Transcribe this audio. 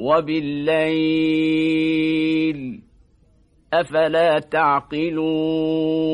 وبالليل أفلا تعقلون